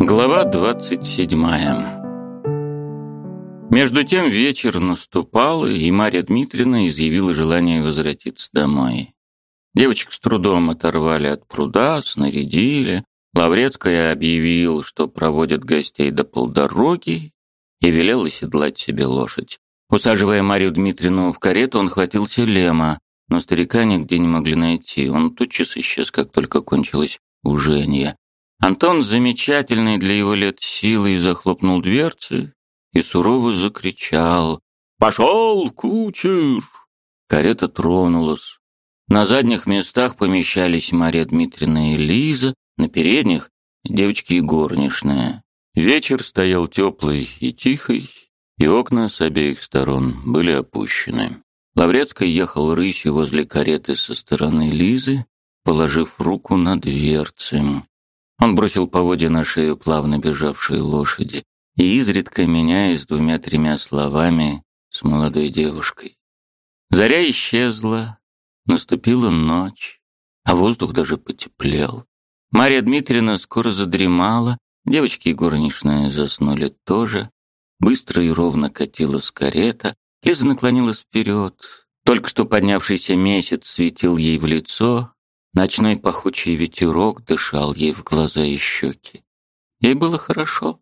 Глава двадцать седьмая Между тем вечер наступал, и Марья Дмитриевна изъявила желание возвратиться домой. Девочек с трудом оторвали от пруда, снарядили. Лаврецкая объявил, что проводит гостей до полдороги, и велел оседлать себе лошадь. Усаживая Марию Дмитриевну в карету, он хватился Лема, но старика нигде не могли найти. Он тотчас исчез, как только кончилось уженье. Антон замечательный для его лет силой захлопнул дверцы и сурово закричал «Пошел, кучер!» Карета тронулась. На задних местах помещались Мария Дмитриевна и Лиза, на передних — девочки и горничная. Вечер стоял теплый и тихий, и окна с обеих сторон были опущены. Лаврецкий ехал рысью возле кареты со стороны Лизы, положив руку на дверцы. Он бросил поводья на шею плавно бежавшей лошади и изредка меняясь двумя-тремя словами с молодой девушкой. Заря исчезла, наступила ночь, а воздух даже потеплел. Мария Дмитриевна скоро задремала, девочки и горничная заснули тоже. Быстро и ровно катилась карета, Лиза наклонилась вперед. Только что поднявшийся месяц светил ей в лицо, Ночной пахучий ветерок дышал ей в глаза и щеки. Ей было хорошо.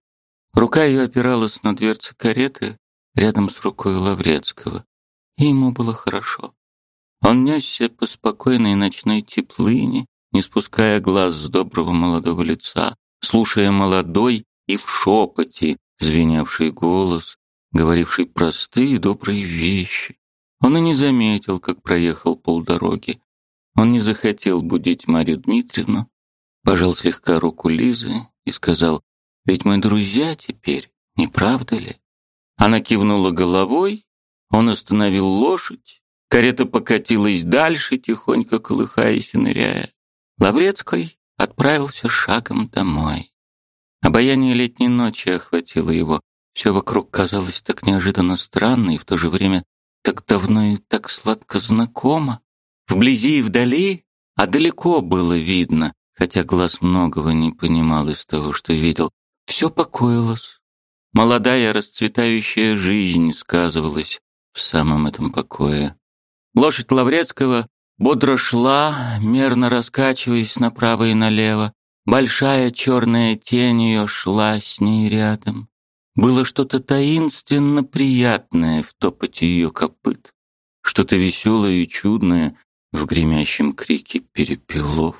Рука ее опиралась на дверцы кареты рядом с рукой Лаврецкого. И ему было хорошо. Он несся по спокойной ночной теплыне, не спуская глаз с доброго молодого лица, слушая молодой и в шепоте звеневший голос, говоривший простые добрые вещи. Он и не заметил, как проехал полдороги. Он не захотел будить Марию Дмитриевну, пожал слегка руку Лизы и сказал, «Ведь мы друзья теперь, не правда ли?» Она кивнула головой, он остановил лошадь, карета покатилась дальше, тихонько колыхаясь и ныряя. Лаврецкий отправился шагом домой. Обаяние летней ночи охватило его. Все вокруг казалось так неожиданно странно и в то же время так давно и так сладко знакомо. Вблизи и вдали, а далеко было видно, хотя глаз многого не понимал из того, что видел. Все покоилось. Молодая расцветающая жизнь сказывалась в самом этом покое. Лошадь Лаврецкого бодро шла, мерно раскачиваясь направо и налево. Большая черная тень ее шла с ней рядом. Было что-то таинственно приятное в топоте ее копыт, что-то веселое и чудное, в гремящем крике перепелов.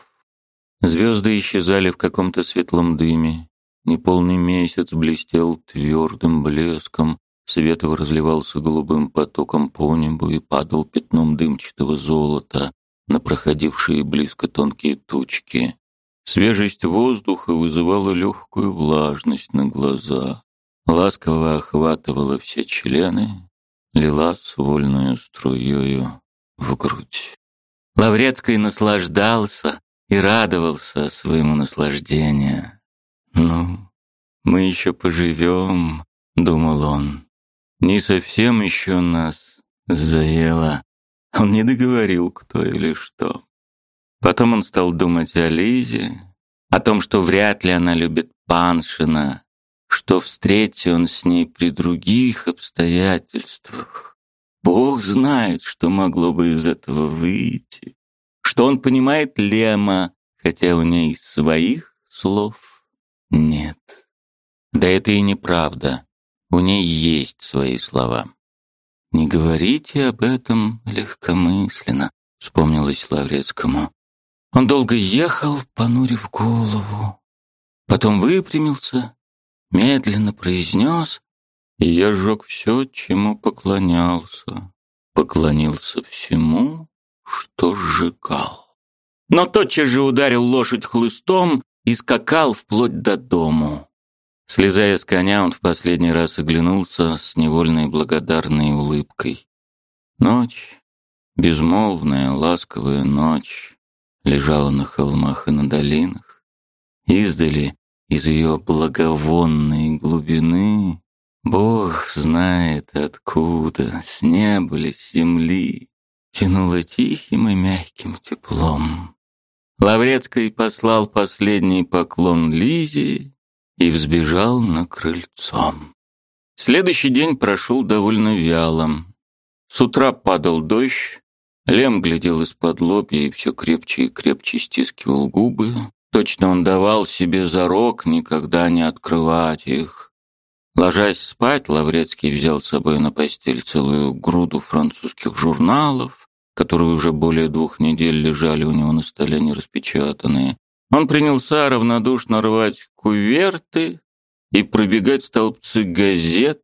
Звезды исчезали в каком-то светлом дыме. Неполный месяц блестел твердым блеском, свет его разливался голубым потоком по небу и падал пятном дымчатого золота на проходившие близко тонкие тучки. Свежесть воздуха вызывала легкую влажность на глаза, ласково охватывала все члены, лилась вольную струею в грудь. Лаврецкий наслаждался и радовался своему наслаждению. «Ну, мы еще поживем», — думал он. «Не совсем еще нас заело». Он не договорил, кто или что. Потом он стал думать о Лизе, о том, что вряд ли она любит Паншина, что встретится он с ней при других обстоятельствах. Бог знает, что могло бы из этого выйти. Что он понимает Лема, хотя у ней своих слов нет. Да это и неправда. У ней есть свои слова. «Не говорите об этом легкомысленно», — вспомнилось Лаврецкому. Он долго ехал, понурив голову. Потом выпрямился, медленно произнес и я сжег все, чему поклонялся. Поклонился всему, что сжигал. Но тотчас же ударил лошадь хлыстом и скакал вплоть до дому. Слезая с коня, он в последний раз оглянулся с невольной благодарной улыбкой. Ночь, безмолвная, ласковая ночь, лежала на холмах и на долинах. Издали из ее благовонной глубины Бог знает откуда, с неба ли, с земли, тянуло тихим и мягким теплом. Лаврецкий послал последний поклон Лизе и взбежал на крыльцо. Следующий день прошел довольно вялым. С утра падал дождь, Лем глядел из-под лобья и все крепче и крепче стискивал губы. Точно он давал себе зарок никогда не открывать их. Ложась спать, Лаврецкий взял с собой на постель целую груду французских журналов, которые уже более двух недель лежали у него на столе нераспечатанные. Он принялся равнодушно рвать куверты и пробегать столбцы газет,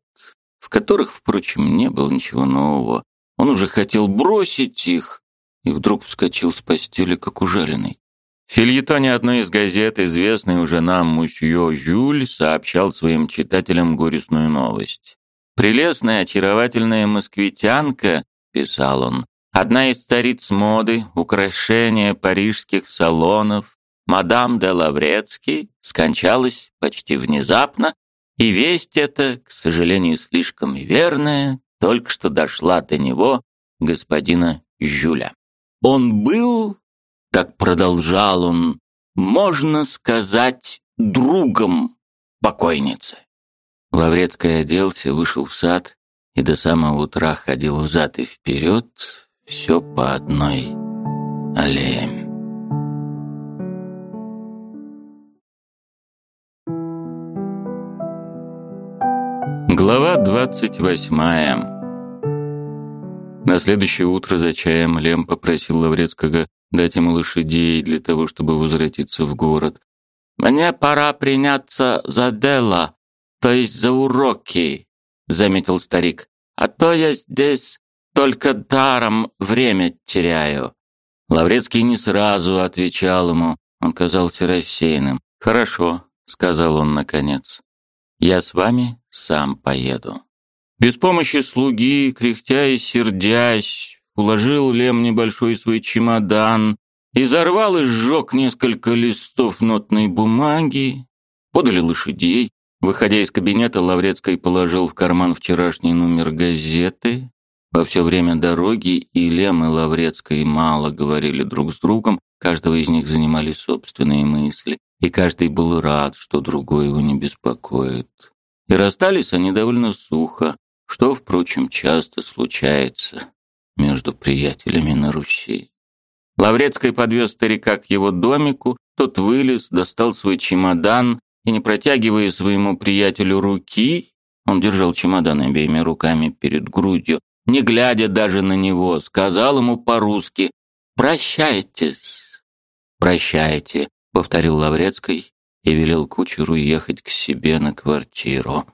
в которых, впрочем, не было ничего нового. Он уже хотел бросить их, и вдруг вскочил с постели, как ужаленный. В фильетоне одной из газет известный уже нам мусье Жюль сообщал своим читателям горестную новость. «Прелестная, очаровательная москвитянка», — писал он, «одна из цариц моды, украшения парижских салонов, мадам де Лаврецкий, скончалась почти внезапно, и весть эта, к сожалению, слишком верная, только что дошла до него господина Жюля. Он был, так продолжал он, можно сказать, другом покойницы. Лаврецкий оделся, вышел в сад и до самого утра ходил взад и вперед, все по одной аллее. Глава двадцать восьмая. На следующее утро за чаем Лем попросил Лаврецкого дать ему лошадей для того, чтобы возвратиться в город. «Мне пора приняться за дело, то есть за уроки», — заметил старик. «А то я здесь только даром время теряю». Лаврецкий не сразу отвечал ему, он казался рассеянным. «Хорошо», — сказал он наконец. «Я с вами сам поеду. Без помощи слуги, кряхтя и сердясь, уложил Лем небольшой свой чемодан, изорвал и сжег несколько листов нотной бумаги, подали лошадей. Выходя из кабинета, Лаврецкий положил в карман вчерашний номер газеты. Во все время дороги и Лем, и Лаврецкий мало говорили друг с другом, каждого из них занимали собственные мысли, и каждый был рад, что другой его не беспокоит. И расстались они довольно сухо, что, впрочем, часто случается между приятелями на Руси. Лаврецкий подвез старика к его домику, тот вылез, достал свой чемодан и, не протягивая своему приятелю руки, он держал чемодан обеими руками перед грудью, не глядя даже на него, сказал ему по-русски «Прощайтесь». «Прощайте», — повторил Лаврецкий и велел кучеру ехать к себе на квартиру.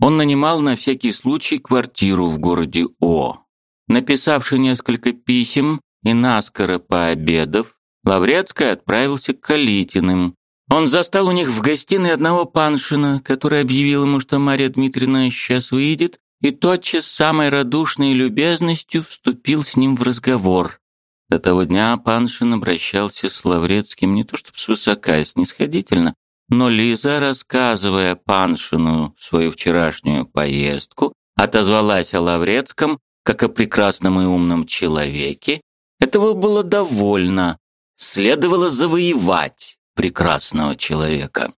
Он нанимал на всякий случай квартиру в городе О. Написавши несколько писем и наскоро пообедав, Лаврецкий отправился к Калитиным. Он застал у них в гостиной одного паншина, который объявил ему, что Мария Дмитриевна сейчас выйдет, и тотчас самой радушной любезностью вступил с ним в разговор. До того дня Паншин обращался с Лаврецким не то чтобы свысока и снисходительно, но Лиза, рассказывая Паншину свою вчерашнюю поездку, отозвалась о Лаврецком как о прекрасном и умном человеке. Этого было довольно. Следовало завоевать прекрасного человека.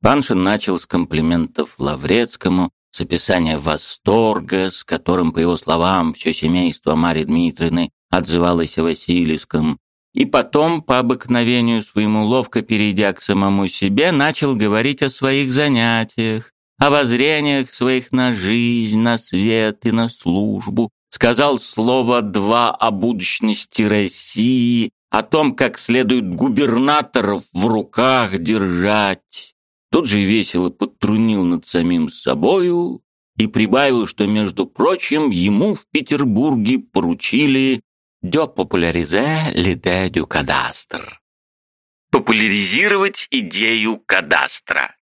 Паншин начал с комплиментов Лаврецкому, с описания восторга, с которым, по его словам, все семейство Марии Дмитриевны отзывалось о Васильевском, и потом, по обыкновению своему ловко перейдя к самому себе, начал говорить о своих занятиях, о воззрениях своих на жизнь, на свет и на службу. Сказал слово «два» о будущности России, о том, как следует губернаторов в руках держать. Тут же весело подтрунил над самим собою и прибавил, что, между прочим, ему в Петербурге поручили de populariser l'idée du cadastre. Популяризировать идею кадастра.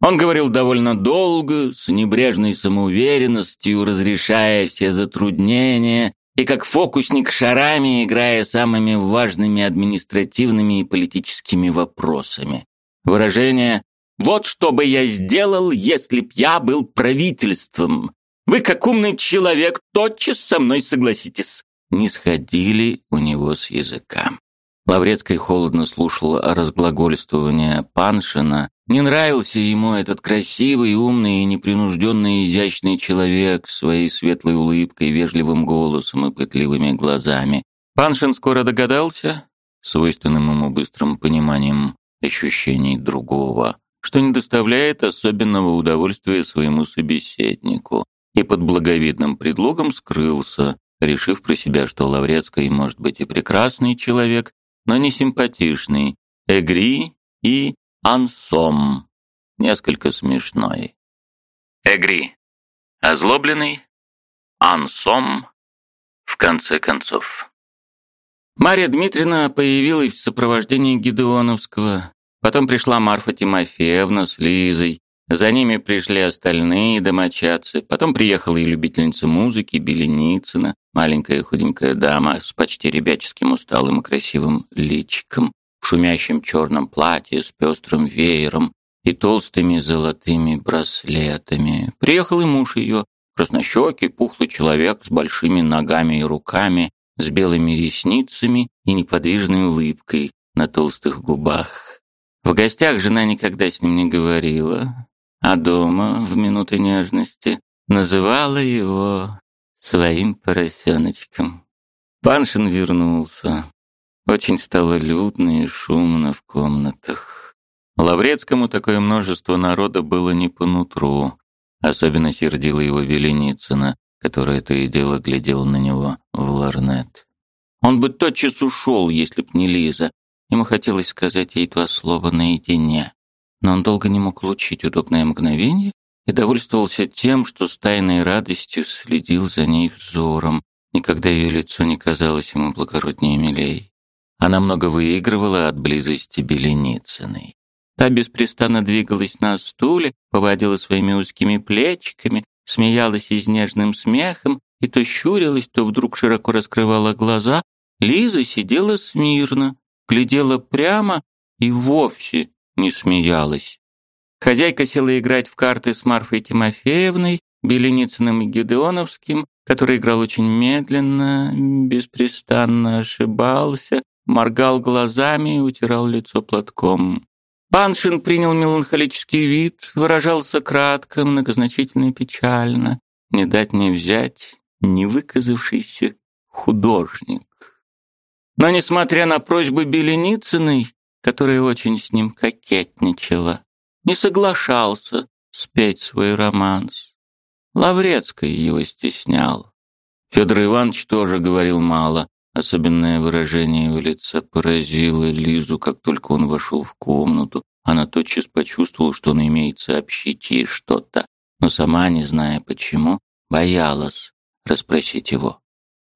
Он говорил довольно долго, с небрежной самоуверенностью, разрешая все затруднения, и как фокусник шарами, играя самыми важными административными и политическими вопросами. Выражение «Вот что бы я сделал, если б я был правительством». Вы, как умный человек, тотчас со мной согласитесь не сходили у него с языка. Лаврецкий холодно слушал разглагольствование Паншина. Не нравился ему этот красивый, умный и непринужденный изящный человек своей светлой улыбкой, вежливым голосом и пытливыми глазами. Паншин скоро догадался, свойственным ему быстрым пониманием ощущений другого, что не доставляет особенного удовольствия своему собеседнику, и под благовидным предлогом скрылся, решив про себя, что Лаврецкий может быть и прекрасный человек, но не симпатичный, Эгри и Ансом, несколько смешной. Эгри – озлобленный, Ансом – в конце концов. Марья Дмитриевна появилась в сопровождении Гидеоновского, потом пришла Марфа Тимофеевна с Лизой, за ними пришли остальные домочадцы, потом приехала и любительница музыки Беленицына, маленькая худенькая дама с почти ребяческим усталым и красивым личиком, в шумящем черном платье с пестрым веером и толстыми золотыми браслетами. Приехал и муж ее, краснощекий, пухлый человек с большими ногами и руками, с белыми ресницами и неподвижной улыбкой на толстых губах. В гостях жена никогда с ним не говорила, а дома, в минуты нежности, называла его своим поросеночком. Паншин вернулся. Очень стало людно и шумно в комнатах. Лаврецкому такое множество народа было не по нутру. Особенно сердила его Веленицына, которая то и дело глядела на него в ларнет. Он бы тотчас ушел, если б не Лиза. Ему хотелось сказать ей два слова наедине но он долго не мог улучшить удобное мгновение и довольствовался тем, что с тайной радостью следил за ней взором. Никогда ее лицо не казалось ему благороднее милей. Она много выигрывала от близости Беленицыной. Та беспрестанно двигалась на стуле, поводила своими узкими плечиками, смеялась изнежным смехом и то щурилась, то вдруг широко раскрывала глаза. Лиза сидела смирно, глядела прямо и вовсе не смеялась. Хозяйка села играть в карты с Марфой Тимофеевной, Беленицыным и Гедеоновским, который играл очень медленно, беспрестанно ошибался, моргал глазами и утирал лицо платком. Паншин принял меланхолический вид, выражался кратко, многозначительно и печально. Не дать не взять, не выказавшийся художник. Но, несмотря на просьбы Беленицыной, которая очень с ним кокетничала, не соглашался спеть свой романс. Лаврецкий его стеснял. Федор Иванович тоже говорил мало. Особенное выражение его лица поразило Лизу, как только он вошел в комнату. Она тотчас почувствовала, что он имеет сообщить ей что-то, но сама, не зная почему, боялась расспросить его.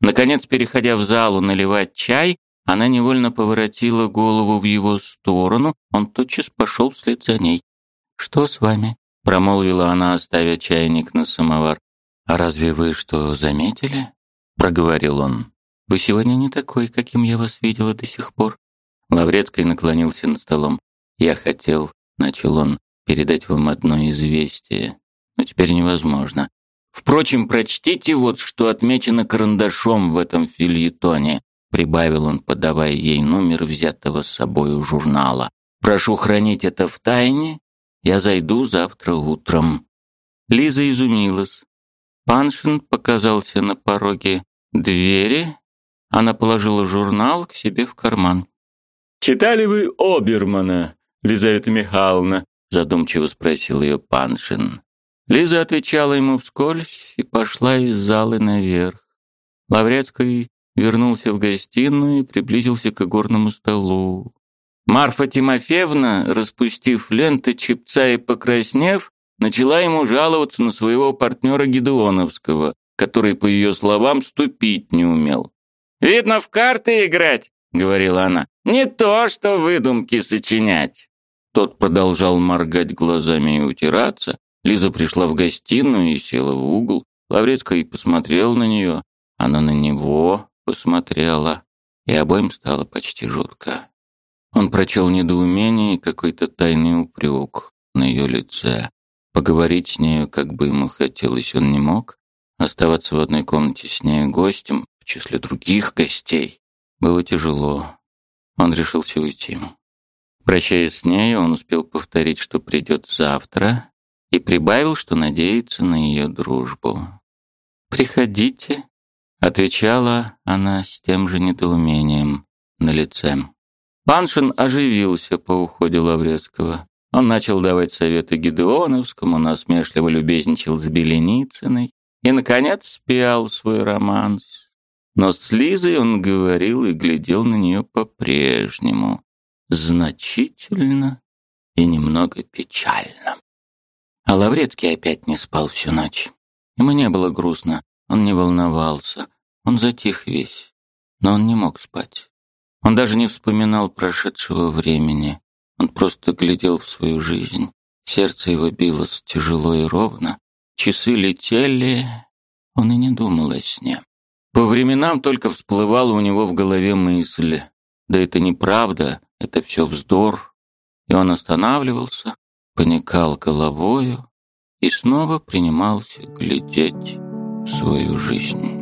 Наконец, переходя в залу наливать чай, она невольно поворотила голову в его сторону, он тотчас пошел вслед за ней. «Что с вами?» — промолвила она, оставя чайник на самовар. «А разве вы что, заметили?» — проговорил он. «Вы сегодня не такой, каким я вас видела до сих пор». Лаврецкий наклонился над столом. «Я хотел», — начал он, — «передать вам одно известие, но теперь невозможно. Впрочем, прочтите вот, что отмечено карандашом в этом фильетоне прибавил он, подавая ей номер взятого с собой журнала. Прошу хранить это в тайне. Я зайду завтра утром. Лиза изумилась. Паншин показался на пороге двери. Она положила журнал к себе в карман. «Читали вы Обермана, Лизавета Михайловна?» задумчиво спросил ее Паншин. Лиза отвечала ему вскользь и пошла из залы наверх. Лаврецкий вернулся в гостиную и приблизился к игорному столу. Марфа Тимофеевна, распустив ленты чепца и покраснев, начала ему жаловаться на своего партнера Гедеоновского, который, по ее словам, ступить не умел. «Видно, в карты играть», — говорила она, — «не то, что выдумки сочинять». Тот продолжал моргать глазами и утираться. Лиза пришла в гостиную и села в угол. Лаврецкий посмотрел на нее, она на него, посмотрела, и обоим стало почти жутко. Он прочел недоумение и какой-то тайный упрек на ее лице. Поговорить с нею, как бы ему хотелось, он не мог. Оставаться в одной комнате с ней гостем, в числе других гостей, было тяжело. он решился уйти. Прощаясь с ней, он успел повторить, что придет завтра, и прибавил, что надеется на ее дружбу. «Приходите», — отвечала она с тем же недоумением на лице. Паншин оживился по уходе Лаврецкого. Он начал давать советы Гедеоновскому, насмешливо любезничал с Беленицыной и, наконец, спел свой романс. Но с Лизой он говорил и глядел на нее по-прежнему, значительно и немного печально. А Лаврецкий опять не спал всю ночь. Ему не было грустно, он не волновался, он затих весь, но он не мог спать. Он даже не вспоминал прошедшего времени. Он просто глядел в свою жизнь. Сердце его билось тяжело и ровно. Часы летели. Он и не думал о сне. По временам только всплывала у него в голове мысль. Да это неправда, это все вздор. И он останавливался, поникал головою и снова принимался глядеть свою жизнь.